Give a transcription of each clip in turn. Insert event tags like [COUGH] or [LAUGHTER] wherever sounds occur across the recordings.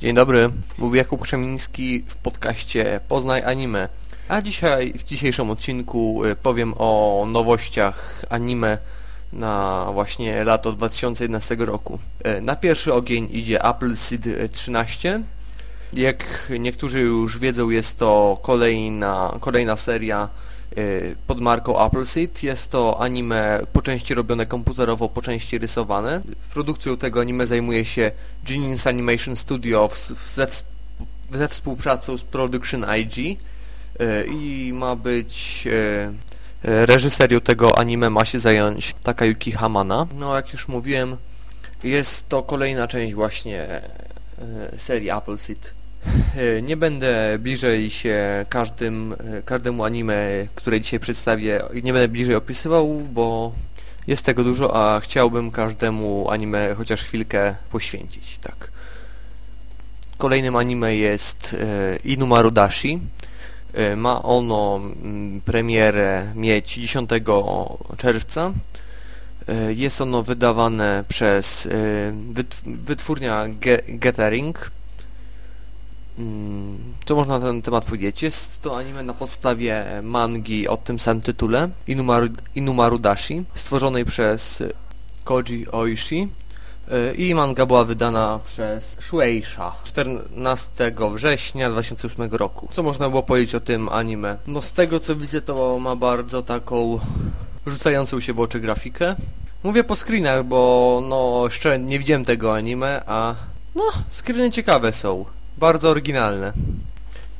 Dzień dobry, mówi Jakub Krzemiński w podcaście Poznaj Anime. A dzisiaj, w dzisiejszym odcinku y, powiem o nowościach anime na właśnie lato 2011 roku. Y, na pierwszy ogień idzie Appleseed 13. Jak niektórzy już wiedzą, jest to kolejna, kolejna seria pod marką Appleseed. Jest to anime po części robione komputerowo, po części rysowane. Produkcją tego anime zajmuje się Genius Animation Studio ze, ze współpracą z Production IG y, i ma być y, reżyserią tego anime ma się zająć Takayuki Hamana. No jak już mówiłem, jest to kolejna część właśnie serii Appleseed. E, nie będę bliżej się każdym, e, każdemu anime, które dzisiaj przedstawię, nie będę bliżej opisywał, bo jest tego dużo, a chciałbym każdemu anime chociaż chwilkę poświęcić, tak. Kolejnym anime jest e, Inumaru Dashi. Ma ono mm, premierę mieć 10 czerwca. Jest ono wydawane przez wytwórnia Mm, co można na ten temat powiedzieć? Jest to anime na podstawie mangi o tym samym tytule Inumaru, Inumaru Dashi, stworzonej przez Koji Oishi y, i manga była wydana przez Shueisha 14 września 2008 roku. Co można było powiedzieć o tym anime? No z tego co widzę to ma bardzo taką rzucającą się w oczy grafikę. Mówię po screenach, bo no jeszcze nie widziałem tego anime, a no screeny ciekawe są. Bardzo oryginalne.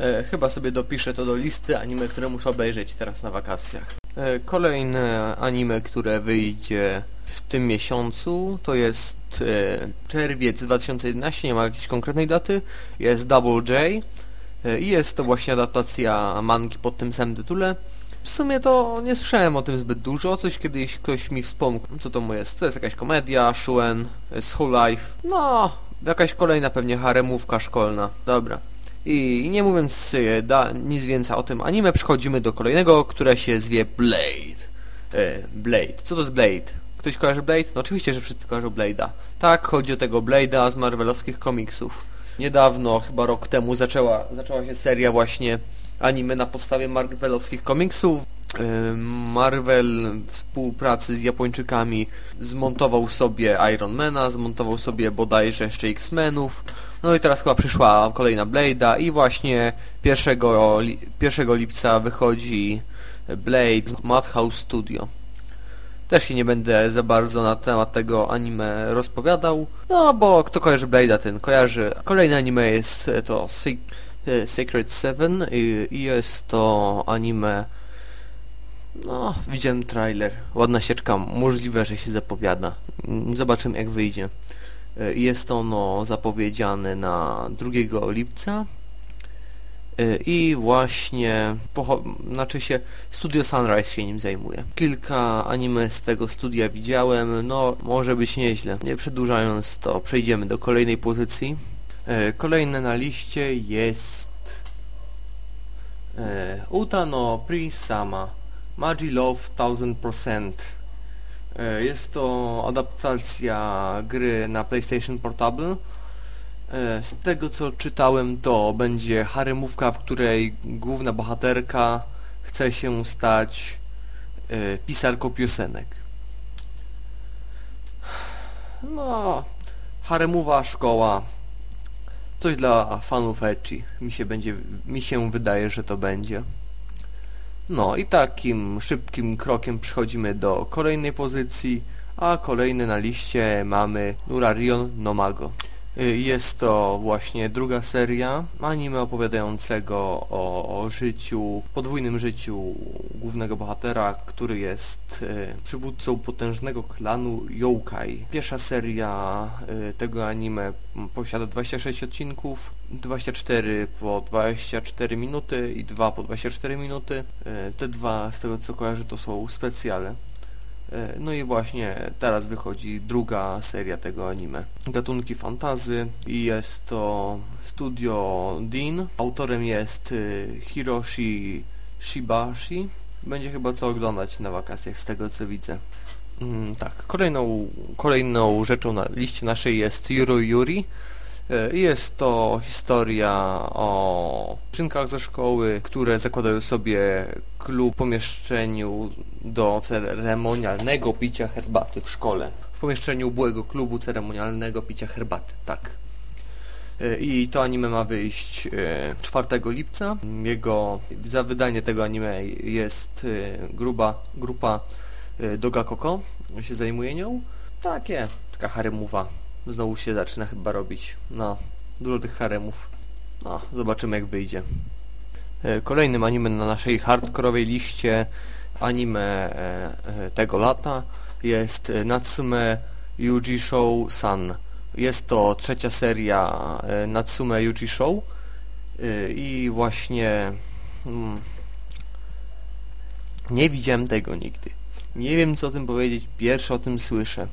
E, chyba sobie dopiszę to do listy anime, które muszę obejrzeć teraz na wakacjach. E, kolejne anime, które wyjdzie w tym miesiącu to jest e, czerwiec 2011, nie ma jakiejś konkretnej daty. Jest Double J e, i jest to właśnie adaptacja mangi pod tym samym tytule. W sumie to nie słyszałem o tym zbyt dużo, coś kiedyś ktoś mi wspomniał, co to mu jest. To jest jakaś komedia, Shuen, School Life, no Jakaś kolejna pewnie haremówka szkolna. Dobra. I nie mówiąc e, da, nic więcej o tym anime, przechodzimy do kolejnego, które się zwie Blade. E, Blade. Co to jest Blade? Ktoś kojarzy Blade? No oczywiście, że wszyscy kojarzą Blade'a. Tak, chodzi o tego Blade'a z marvelowskich komiksów. Niedawno, chyba rok temu, zaczęła, zaczęła się seria właśnie anime na podstawie marvelowskich komiksów. Marvel w współpracy z Japończykami zmontował sobie Ironmana, zmontował sobie bodajże jeszcze X-Menów. No i teraz chyba przyszła kolejna Blade'a i właśnie 1, 1 lipca wychodzi Blade z Madhouse Studio. Też się nie będę za bardzo na temat tego anime rozpowiadał, no bo kto kojarzy Blade'a, ten kojarzy. Kolejne anime jest to Sacred Seven i jest to anime no, widziałem trailer. Ładna sieczka. Możliwe, że się zapowiada. Mm, zobaczymy jak wyjdzie. E, jest ono zapowiedziane na 2 lipca. E, I właśnie, znaczy się, Studio Sunrise się nim zajmuje. Kilka anime z tego studia widziałem, no może być nieźle. Nie przedłużając to, przejdziemy do kolejnej pozycji. E, kolejne na liście jest Utano Prisama Magi Love 1000%. E, jest to adaptacja gry na PlayStation Portable. E, z tego co czytałem to będzie haremówka, w której główna bohaterka chce się stać e, pisarką piosenek. No, haremowa szkoła. Coś dla fanów ecchi. Mi się będzie, mi się wydaje, że to będzie. No i takim szybkim krokiem przechodzimy do kolejnej pozycji, a kolejny na liście mamy Nurarion no Mago. Y, jest to właśnie druga seria anime opowiadającego o, o życiu, podwójnym życiu głównego bohatera, który jest y, przywódcą potężnego klanu Yokai. Pierwsza seria y, tego anime posiada 26 odcinków, 24 po 24 minuty i 2 po 24 minuty. Te dwa, z tego co kojarzę, to są specjale. E, no i właśnie teraz wychodzi druga seria tego anime. Gatunki fantazy i jest to studio Dean. Autorem jest e, Hiroshi Shibashi. Będzie chyba co oglądać na wakacjach z tego co widzę. Mm, tak, kolejną, kolejną rzeczą na liście naszej jest Yuru Yuri. E, Jest to historia o dziewczynkach ze szkoły, które zakładają sobie klub w pomieszczeniu do ceremonialnego picia herbaty w szkole. W pomieszczeniu byłego klubu ceremonialnego picia herbaty, tak. E, I to anime ma wyjść e, 4 lipca. Jego, za wydanie tego anime jest e, gruba grupa e, Doga Koko, się zajmuje nią. Takie, taka haremowa. Znowu się zaczyna chyba robić. No, dużo tych haremów. No, zobaczymy jak wyjdzie. E, Kolejnym anime na naszej hardkorowej liście anime e, e, tego lata jest Natsume Yuji Show San. Jest to trzecia seria Natsume Yuji Show i właśnie mm, nie widziałem tego nigdy. Nie wiem co o tym powiedzieć, pierwszy o tym słyszę.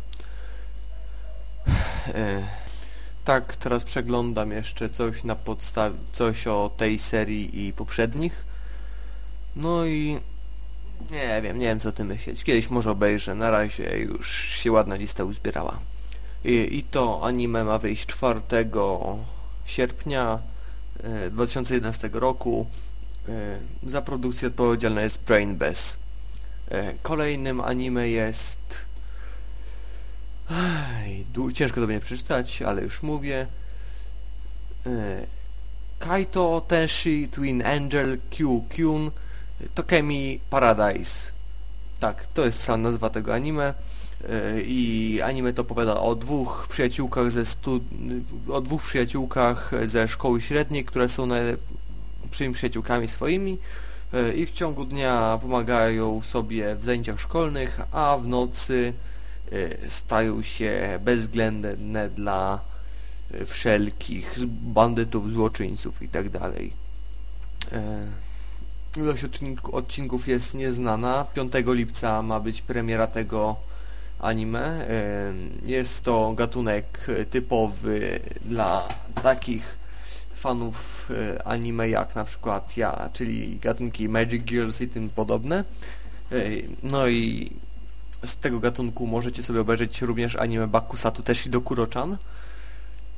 E, tak, teraz przeglądam jeszcze coś na podstawie, coś o tej serii i poprzednich. No i nie wiem, nie wiem co o tym myśleć. Kiedyś może obejrzę, na razie już się ładna lista uzbierała. I, i to anime ma wyjść 4 sierpnia e, 2011 roku. E, za produkcję odpowiedzialna jest Brain Bass. E, kolejnym anime jest Ciężko to będzie przeczytać, ale już mówię. E, Kaito Tenshi Twin Angel Q Kyun Tokemi Paradise. Tak, to jest sama nazwa tego anime. E, I anime to opowiada o dwóch przyjaciółkach ze stu... o dwóch przyjaciółkach ze szkoły średniej, które są najlepszymi przyjaciółkami swoimi e, i w ciągu dnia pomagają sobie w zajęciach szkolnych, a w nocy stają się bezwzględne dla e, wszelkich bandytów, złoczyńców i tak. E, Ilość odcinku, odcinków jest nieznana. 5 lipca ma być premiera tego anime. Jest to gatunek typowy dla takich fanów anime jak na przykład ja, czyli gatunki Magic Girls i tym podobne. No i z tego gatunku możecie sobie obejrzeć również anime Bakusatu też i Dokuro-chan,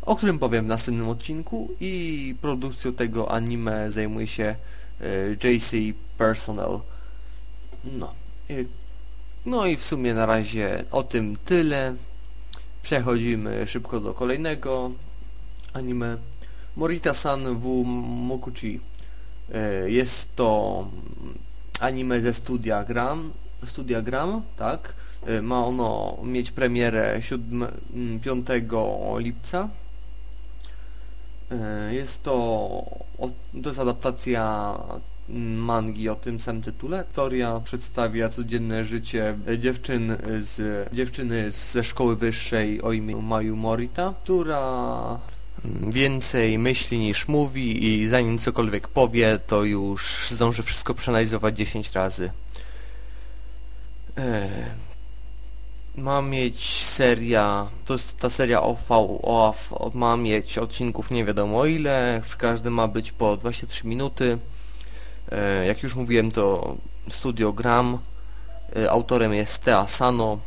o którym powiem w następnym odcinku i produkcją tego anime zajmuje się e, JC Personnel. No. No i w sumie na razie o tym tyle. Przechodzimy szybko do kolejnego anime. Morita-san w Mokuchi. E, Jest to anime ze studia Gram. Studia Gram, tak. E, Ma ono mieć premierę 7, mm, 5 lipca. E, Jest to, to jest adaptacja mm, mangi o tym samym tytule. Historia przedstawia codzienne życie dziewczyn z, dziewczyny ze szkoły wyższej o imieniu Mayu Morita, która mm, więcej myśli niż mówi i zanim cokolwiek powie, to już zdąży wszystko przeanalizować 10 razy. E, ma mieć seria, to jest ta seria OV, OAV, ma mieć odcinków nie wiadomo ile, w każdym ma być po 23 minuty. E, jak już mówiłem, to Studio Gram, e, autorem jest Tea Sano.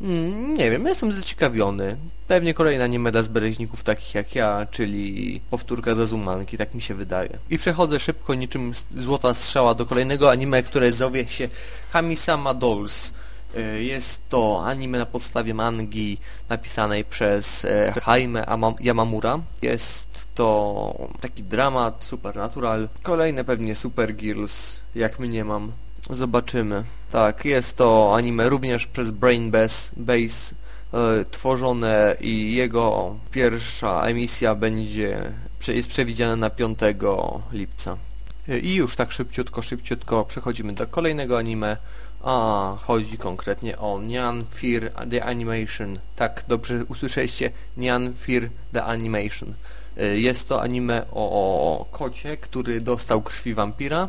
Mm, nie wiem, jestem zaciekawiony. Pewnie kolejna anime dla zbereźników takich jak ja, czyli powtórka ze Zumanki, tak mi się wydaje. I przechodzę szybko niczym złota strzała do kolejnego anime, które zowie się Kamisama Dolls. E, Jest to anime na podstawie mangi napisanej przez e, Jaime Ama- Yamamura. Jest to taki dramat, supernatural. Kolejne pewnie Super Girls, jak mnie mam. Zobaczymy. Tak, jest to anime również przez Brain Bass, Base tworzone i jego pierwsza emisja będzie jest przewidziana na 5 lipca. E, I już tak szybciutko, szybciutko przechodzimy do kolejnego anime, a chodzi konkretnie o Nyan Fear The Animation. Tak, dobrze usłyszeliście, Nyan Fear The Animation. E, Jest to anime o, o kocie, który dostał krwi wampira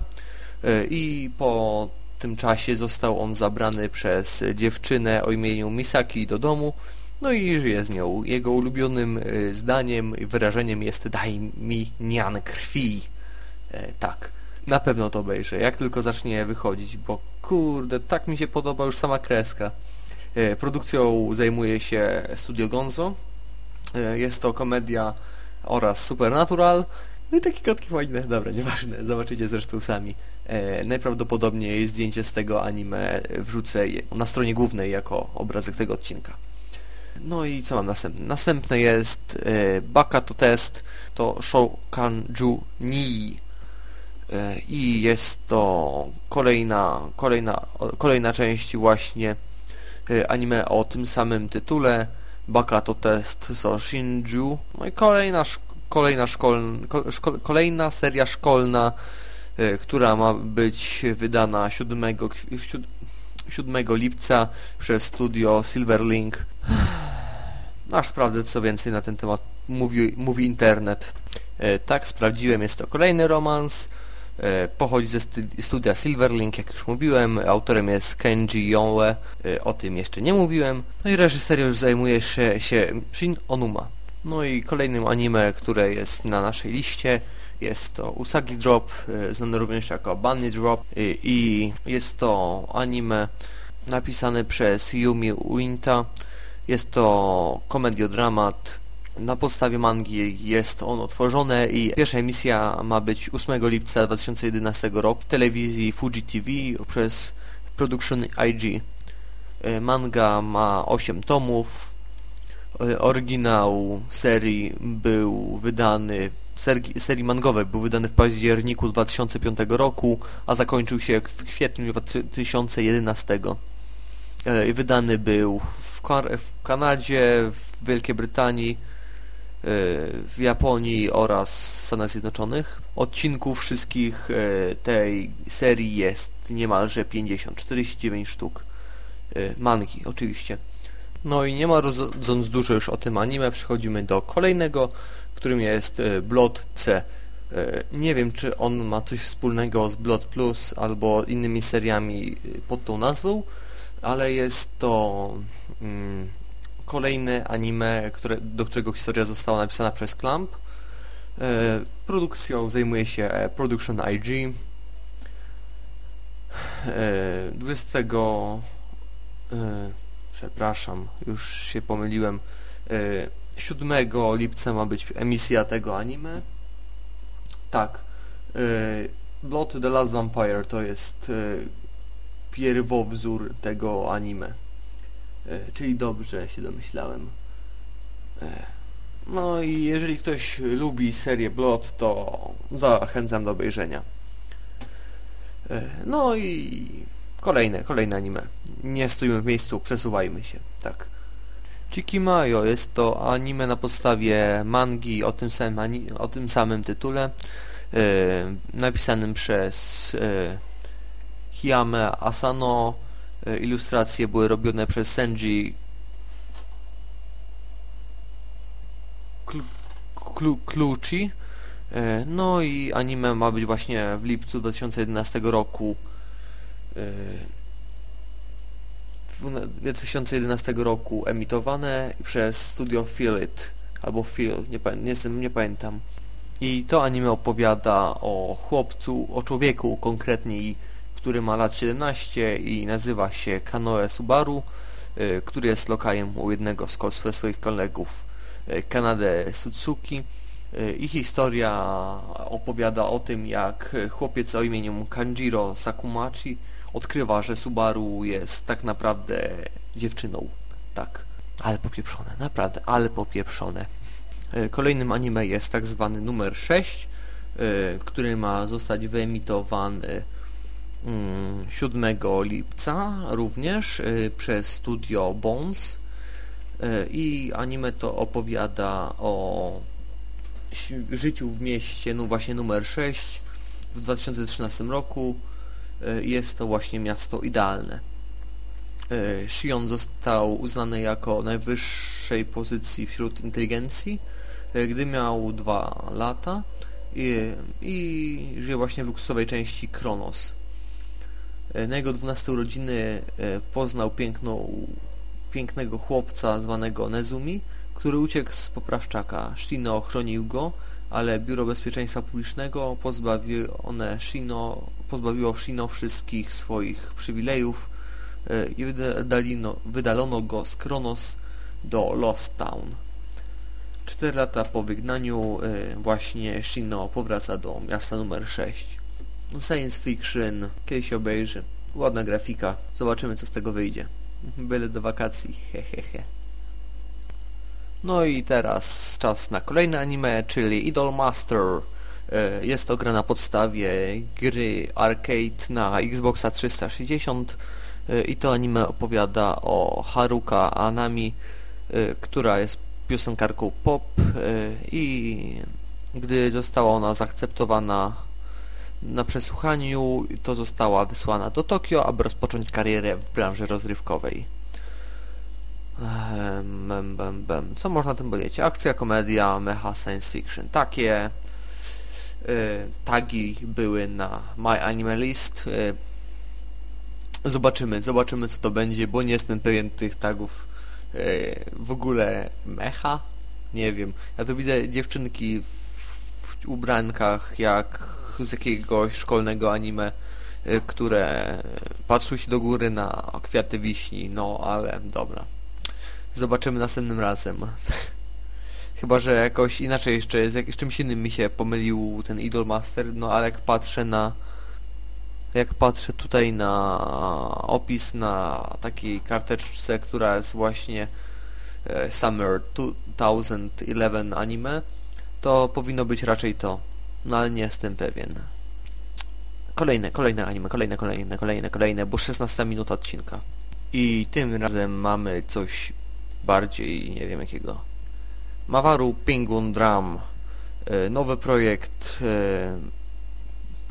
e, i po tym czasie został on zabrany przez dziewczynę o imieniu Misaki do domu, no i żyje z nią. Jego ulubionym e, zdaniem i wyrażeniem jest daj mi nian krwi. E, tak, na pewno to obejrzę, jak tylko zacznie wychodzić, bo kurde, tak mi się podoba już sama kreska. E, produkcją zajmuje się Studio Gonzo. E, jest to komedia oraz Supernatural. No i takie kotki fajne, dobra, nieważne, zobaczycie zresztą sami. E, najprawdopodobniej zdjęcie z tego anime wrzucę na stronie głównej jako obrazek tego odcinka. No i co mam następne? Następne jest e, Baka to test, to Shoukanju Nii. E, I jest to kolejna, kolejna, kolejna część właśnie anime o tym samym tytule. Baka to test so Shinju. No i kolejna, kolejna, szkolna, kolejna seria szkolna, która ma być wydana 7, 7 lipca przez studio Silverlink. Aż sprawdzę co więcej na ten temat mówi, mówi internet. E, tak, sprawdziłem, jest to kolejny romans. E, pochodzi ze studia Silverlink, jak już mówiłem. Autorem jest Kenji Yonwe, e, o tym jeszcze nie mówiłem. No i reżyserią zajmuje się, się Shin Onuma. No i kolejnym anime, które jest na naszej liście jest to Usagi Drop, znany również jako Bunny Drop i jest to anime napisane przez Yumi Uinta jest to komediodramat. Na podstawie mangi jest ono tworzone i pierwsza emisja ma być 8 lipca 2011 roku w telewizji Fuji TV przez Production IG. E, manga ma 8 tomów. E, oryginał serii był wydany serii, serii mangowej był wydany w październiku 2005 roku, a zakończył się w kwietniu 2011. E, wydany był w, w Kanadzie, w Wielkiej Brytanii, e, w Japonii oraz Stanach Zjednoczonych. Odcinków wszystkich e, tej serii jest niemalże 50, 49 sztuk mangi oczywiście. No i nie ma rodząc dużo już o tym anime, przechodzimy do kolejnego, którym jest Blood C. Nie wiem, czy on ma coś wspólnego z Blood Plus albo innymi seriami pod tą nazwą, ale jest to mm, kolejne anime, które, do którego historia została napisana przez Clamp. E, produkcją zajmuje się e, Production IG. E, 20 e, przepraszam, już się pomyliłem. E, 7 lipca ma być emisja tego anime. Tak. E, Blood the Last Vampire to jest e, pierwowzór tego anime. E, czyli dobrze się domyślałem. No i jeżeli ktoś lubi serię Blood, to zachęcam do obejrzenia. No i kolejne, kolejne anime. Nie stoimy w miejscu, przesuwajmy się, tak. Chikimayo jest to anime na podstawie mangi o tym samym, o tym samym tytule, napisanym przez Hiyame Asano. E, ilustracje były robione przez Senji Kluchi. E, no i anime ma być właśnie w lipcu 2011 roku. 2011 e, roku emitowane przez studio Feel It albo Feel, nie, nie, nie pamiętam. I to anime opowiada o chłopcu, o człowieku konkretniej który ma lat 17 i nazywa się Kanoe Subaru, y, który jest lokajem u jednego z swoich kolegów y, Kanade Sutsuki. Y, ich historia opowiada o tym, jak chłopiec o imieniu Kanjiro Sakumachi odkrywa, że Subaru jest tak naprawdę dziewczyną. Tak, ale popieprzone, naprawdę, ale popieprzone. Kolejnym anime jest tak zwany numer 6, który ma zostać wyemitowany 7 mm, lipca również y, przez studio Bones i anime to opowiada o życiu w mieście, no właśnie numer 6 w 2013 roku jest to właśnie miasto idealne. Shion został uznany jako najwyższej pozycji wśród inteligencji, gdy miał 2 lata i, i żyje właśnie w luksusowej części Kronos. E, na jego 12 urodziny e, poznał piękną, pięknego chłopca zwanego Nezumi, który uciekł z poprawczaka. Shino ochronił go, ale Biuro Bezpieczeństwa Publicznego pozbawione Shino, pozbawiło Shino wszystkich swoich przywilejów e, i wydalino, wydalono go z Kronos do Lost Town. 4 lata po wygnaniu y, właśnie Shino powraca do miasta numer 6. Science fiction, kiedyś obejrzy. Ładna grafika. Zobaczymy co z tego wyjdzie. Byle do wakacji, hehehe. No i teraz czas na kolejne anime, czyli Idol Master. E, Jest to gra na podstawie gry arcade na Xboxa 360 e, i to anime opowiada o Haruka Anami, e, która jest piosenkarką pop i gdy została ona zaakceptowana na przesłuchaniu, to została wysłana do Tokio, aby rozpocząć karierę w branży rozrywkowej. Co można tym powiedzieć? Akcja, komedia, mecha, science fiction. Takie tagi były na My Anime List. Y, zobaczymy, zobaczymy co to będzie, bo nie jestem pewien tych tagów. Y, w ogóle mecha? Nie wiem. Ja tu widzę dziewczynki w, ubrankach jak z jakiegoś szkolnego anime, które patrzą się do góry na kwiaty wiśni. No, ale dobra. Zobaczymy następnym razem. [LAUGHS] Chyba, że jakoś inaczej jeszcze z jak, z czymś innym mi się pomylił ten Idol Master, no ale jak patrzę na jak patrzę tutaj na opis na takiej karteczce, która jest właśnie e, Summer 2011 anime, to powinno być raczej to. No ale nie jestem pewien. Kolejne, kolejne anime, kolejne, kolejne, kolejne, kolejne, bo 16 minuta odcinka. I tym razem mamy coś bardziej, nie wiem jakiego. Mawaru Penguin Drum. E, Nowy projekt, e,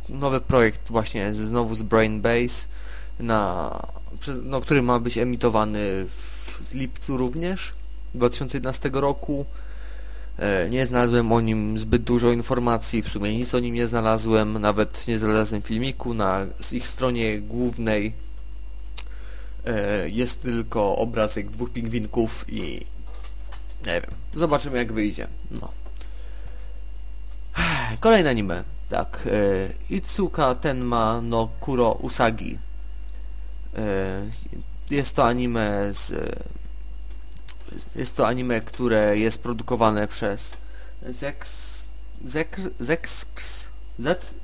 nowy projekt właśnie znowu z Brain Base, na, no, który ma być emitowany w lipcu również 2011 roku. E, Nie znalazłem o nim zbyt dużo informacji, w sumie nic o nim nie znalazłem, nawet nie znalazłem filmiku na ich stronie głównej jest tylko obrazek dwóch pingwinków i nie wiem, zobaczymy jak wyjdzie. No. [SIGHS] Kolejne anime. Tak, e, Itsuka Tenma no Kuro Usagi. E, jest to anime z jest to anime, które jest produkowane przez Zex Zex Zex Z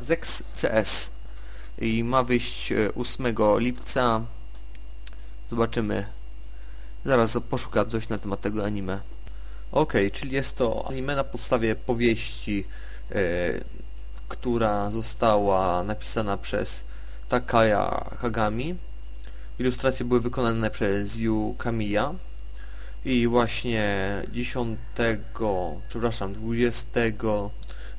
Zex CS i ma wyjść e, 8 lipca. Zobaczymy. Zaraz poszukam coś na temat tego anime. Okej, czyli jest to anime na podstawie powieści, e, która została napisana przez Takaya Kagami. Ilustracje były wykonane przez Yu Kamiya. I właśnie 10, przepraszam, 20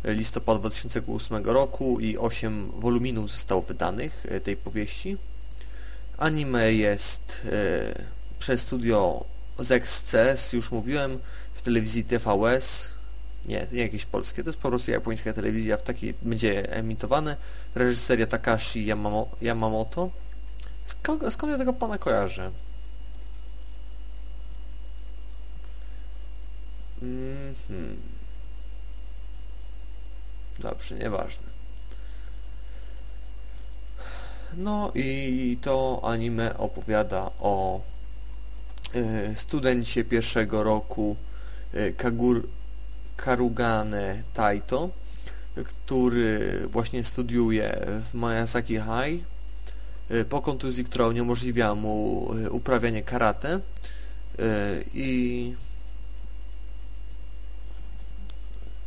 listopada 2008 roku i 8 woluminów zostało wydanych e, tej powieści. Anime jest e, przez studio ZXCS, już mówiłem, w telewizji TVS. Nie, nie jakieś polskie, to jest po prostu japońska telewizja, w takiej będzie emitowane. Reżyseria Takashi Yamamo, Yamamoto. Skąd, skąd ja tego pana kojarzę? Mhm. Dobrze, nieważne. No i to anime opowiada o studencie pierwszego roku y, Kagur, Karugane Taito, który właśnie studiuje w Miyazaki High y, po kontuzji, która uniemożliwia mu uprawianie karate i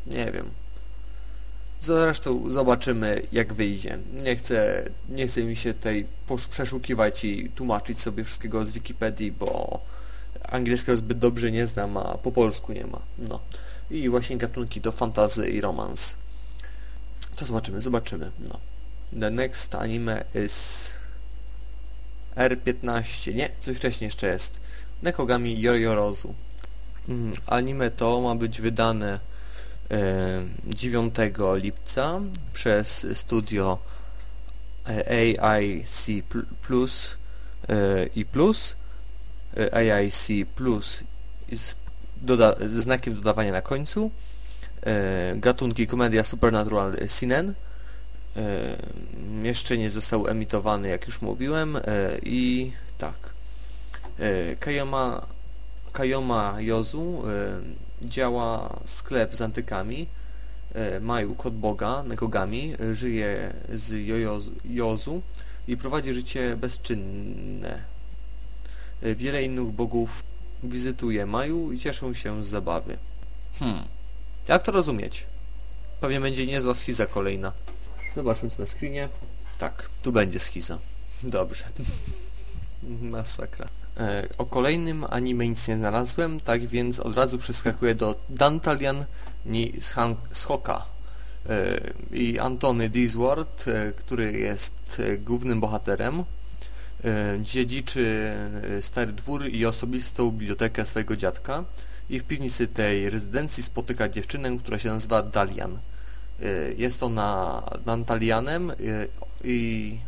nie wiem. Zresztą zobaczymy jak wyjdzie. Nie chcę, nie chcę mi się posz- przeszukiwać i tłumaczyć sobie wszystkiego z Wikipedii, bo angielskiego zbyt dobrze nie znam, a po polsku nie ma. No. I właśnie gatunki to fantazy i romans. To zobaczymy, zobaczymy. No. The next anime is R15. Nie, coś wcześniej jeszcze jest. Nekogami Yoriyorozu. Mm, anime to ma być wydane 9 lipca przez studio e, AIC pl- Plus e, i Plus. E, AIC Plus z, doda, ze znakiem dodawania na końcu. E, gatunki komedia Supernatural Sinen. E, jeszcze nie został emitowany jak już mówiłem e, i tak. E, Kayama Kayoma Yozu działa sklep z antykami. Y, Maju, kod Boga, Nekogami, y, żyje z Jozu i prowadzi życie bezczynne. Y, Wiele innych bogów wizytuje Maju i cieszą się z zabawy. Hmm, jak to rozumieć? Pewnie będzie niezła schiza kolejna. Zobaczmy co na screenie. Tak, tu będzie schiza. Dobrze. [LAUGHS] Masakra. E, o kolejnym anime nic nie znalazłem, tak więc od razu przeskakuję do Dantalian ni Schoka e, i Antony Disward, e, który jest głównym bohaterem. Dziedziczy stary dwór i osobistą bibliotekę swojego dziadka i w piwnicy tej rezydencji spotyka dziewczynę, która się nazywa Dalian. Jest ona Dantalianem i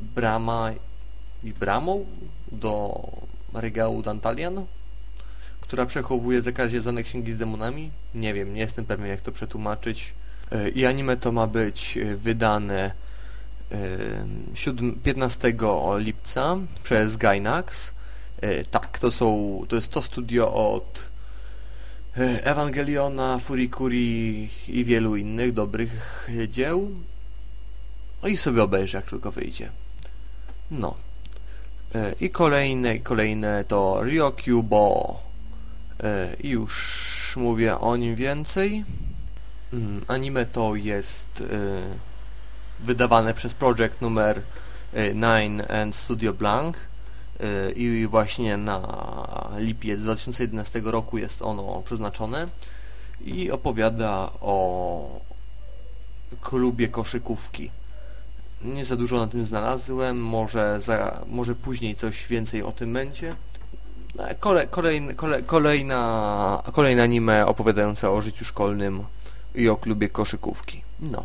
brama i bramą do regału Dantalian, która przechowuje zakazie księgi z demonami. Nie wiem, nie jestem pewien jak to przetłumaczyć. E, I anime to ma być e, wydane e, siódm- 15 lipca przez Gainax. E, Tak, to są, to jest to studio od e, Ewangeliona, Furikuri i wielu innych dobrych e, dzieł. No i sobie obejrzę, jak tylko wyjdzie. No. E, I kolejne, kolejne to Ryokyu-Bo. E, I już mówię o nim więcej. Mm, Anime to jest e, wydawane przez projekt numer e, 9 and Studio Blank i właśnie na lipiec 2011 roku jest ono przeznaczone i opowiada o klubie koszykówki. Nie za dużo na tym znalazłem, może, za, może później coś więcej o tym będzie. E, Kole, kolejn, kole, kolejna, kolejne anime opowiadające o życiu szkolnym i o klubie koszykówki. No.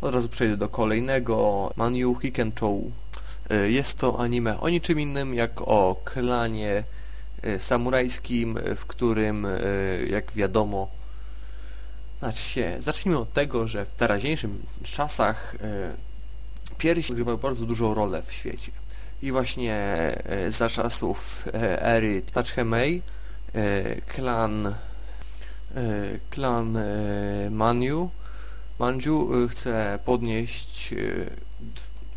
Od razu przejdę do kolejnego. Manyu Hikenchou. E, Jest to anime o niczym innym jak o klanie e, samurajskim, e, w którym, jak wiadomo, znaczy się, zacznijmy od tego, że w teraźniejszych czasach piersi odgrywały bardzo dużą rolę w świecie. I właśnie e, za czasów e, ery Tachemei e, klan klan Manju Manju chce podnieść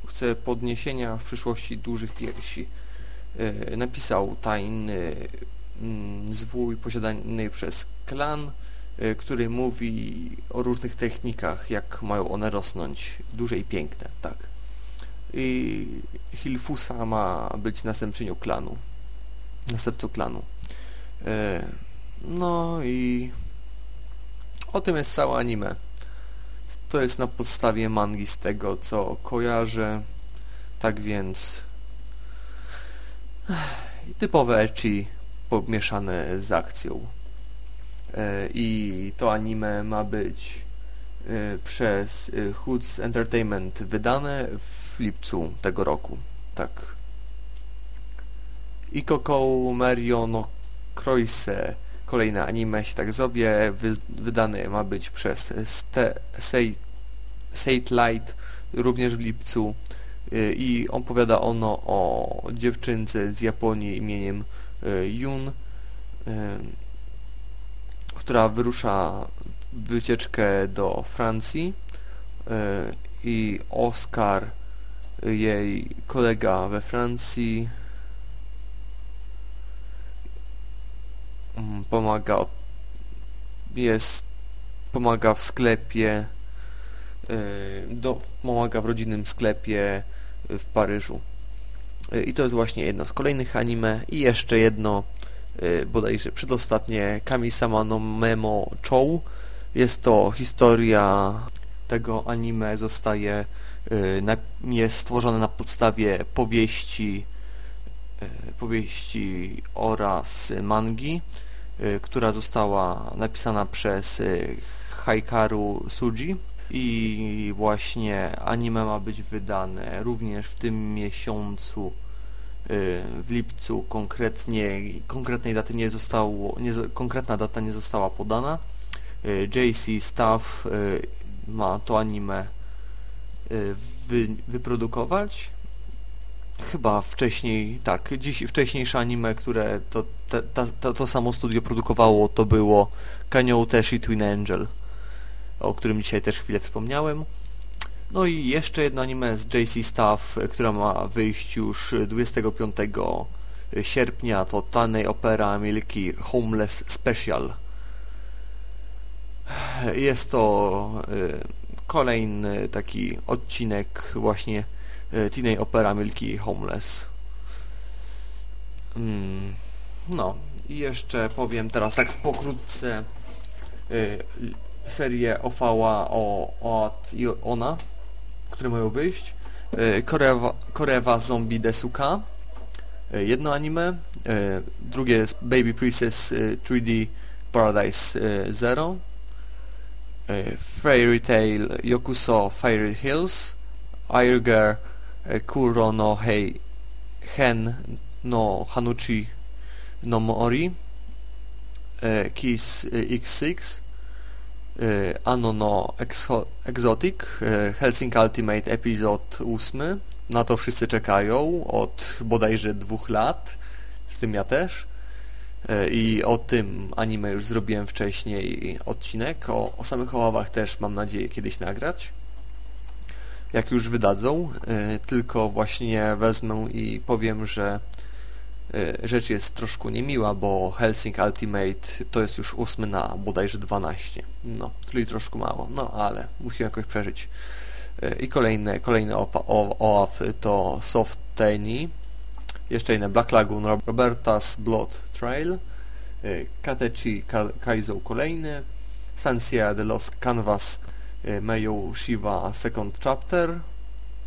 chce podniesienia w przyszłości dużych piersi. Napisał tajny mm, zwój posiadany przez klan, który mówi o różnych technikach, jak mają one rosnąć duże i piękne, tak. I Hilfusa ma być następczynią klanu, następcą klanu. E, No i o tym jest całe anime. To jest na podstawie mangi z tego, co kojarzę. Tak więc typowe ecchi pomieszane z akcją. E, I to anime ma być e, przez Hoods Entertainment wydane w lipcu tego roku. Tak. Ikoko Mario no Croise kolejne anime się tak zowie wy, wydane ma być przez Ste, Sate, Sate Light również w lipcu Y, i opowiada ono o dziewczynce z Japonii imieniem y, Yun y, która wyrusza w wycieczkę do Francji y, i Oscar jej kolega we Francji. Mm, pomaga jest pomaga w sklepie y, do, pomaga w rodzinnym sklepie w Paryżu. Y, i to jest właśnie jedno z kolejnych anime. I jeszcze jedno y, bodajże przedostatnie Kami-sama no Memo Chou. Jest to historia tego anime zostaje jest stworzone na podstawie powieści y, powieści oraz mangi y, która została napisana przez y, Haikaru Suji. I właśnie anime ma być wydane również w tym miesiącu y, w lipcu. Konkretnie konkretnej daty nie zostało nie, konkretna data nie została podana. Y, JC Staff y, ma to anime y, wy, wyprodukować chyba wcześniej tak dziś wcześniejsze anime które to ta, ta, to samo studio produkowało, to było Kanyo Teshi Twin Angel, o którym dzisiaj też chwilę wspomniałem. No i jeszcze jedno anime z JC Staff, która ma wyjść już 25 sierpnia, to Tanei Opera Milky Homeless Special. Jest to y, kolejny taki odcinek właśnie y, Teenage Opera Milky Homeless. Mm, no i jeszcze powiem teraz tak pokrótce y, serię OVA o Oat i Ona, które mają wyjść. Korewa, Korewa Zombie Desuka jedno anime, drugie jest Baby Princess 3D Paradise Zero Fairy Tail Yokuso Fairy Hills Airger Kuro no Hei Hen no Hanuchi no Mori Kiss X6 Ano no Exo Exotic Helsing Ultimate Epizod 8 na to wszyscy czekają od bodajże dwóch lat, w tym ja też. I o tym anime już zrobiłem wcześniej odcinek. O, o samych oławach też mam nadzieję kiedyś nagrać. Jak już wydadzą, tylko właśnie wezmę i powiem, że rzecz jest troszkę niemiła, bo Helsing Ultimate to jest już ósmy na bodajże 12. No, czyli troszkę mało, no ale musimy jakoś przeżyć. I kolejny, kolejny OAF to Soft jeszcze inne Black Lagoon, Roberta's Blood Trail, Katechi Kaizo kolejny, Sansia The Lost Canvas, Mayo Shiva Second Chapter,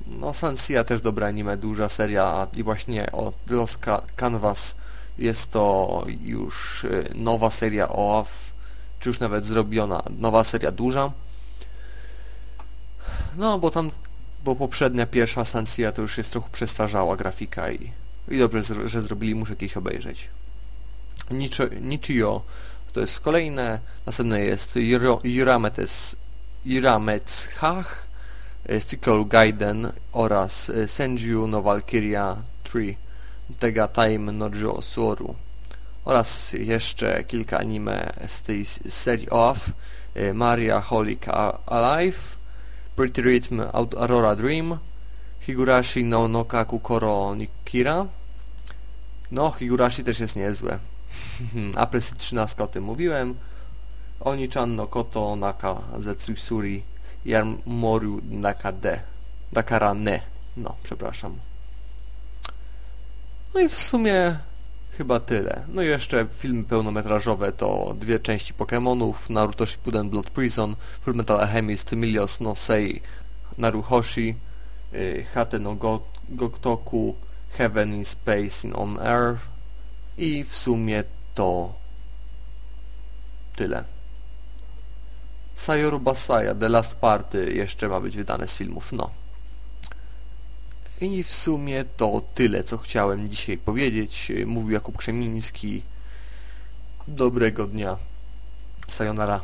no Sansia też dobra anime, duża seria i właśnie o Lost Canvas jest to już nowa seria OAF, czy już nawet zrobiona, nowa seria duża, no, bo tam, bo poprzednia pierwsza Sansia to już jest trochę przestarzała grafika i, i dobrze, że zrobili, muszę jakieś obejrzeć. Nichio to jest kolejne, następne jest Jurametes Hach, Stickle Gaiden oraz Senju no Valkyria 3 Tega Time no Jo Soru oraz jeszcze kilka anime z tej serii OAF Maria Holic Alive Pretty Rhythm Aurora Dream, Higurashi no Nokaku Koro Nikira. No, Higurashi też jest niezłe. April 13 o tym mówiłem. Oni-chan no Koto Naka Zetsusuri Yarmoru Nakade Dakarane. No, przepraszam. No i w sumie chyba tyle. No i jeszcze filmy pełnometrażowe to dwie części Pokémonów, Naruto Shippuden Blood Prison, Fullmetal Alchemist, Milios no Sei, Naruhoshi, y, Hate no Goktoku, Heaven in Space in On Earth i w sumie to tyle. Sayoru Basaya, The Last Party jeszcze ma być wydane z filmów, no. I w sumie to tyle, co chciałem dzisiaj powiedzieć. Mówił Jakub Krzemiński. Dobrego dnia. Sayonara.